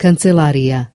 Cancelaria.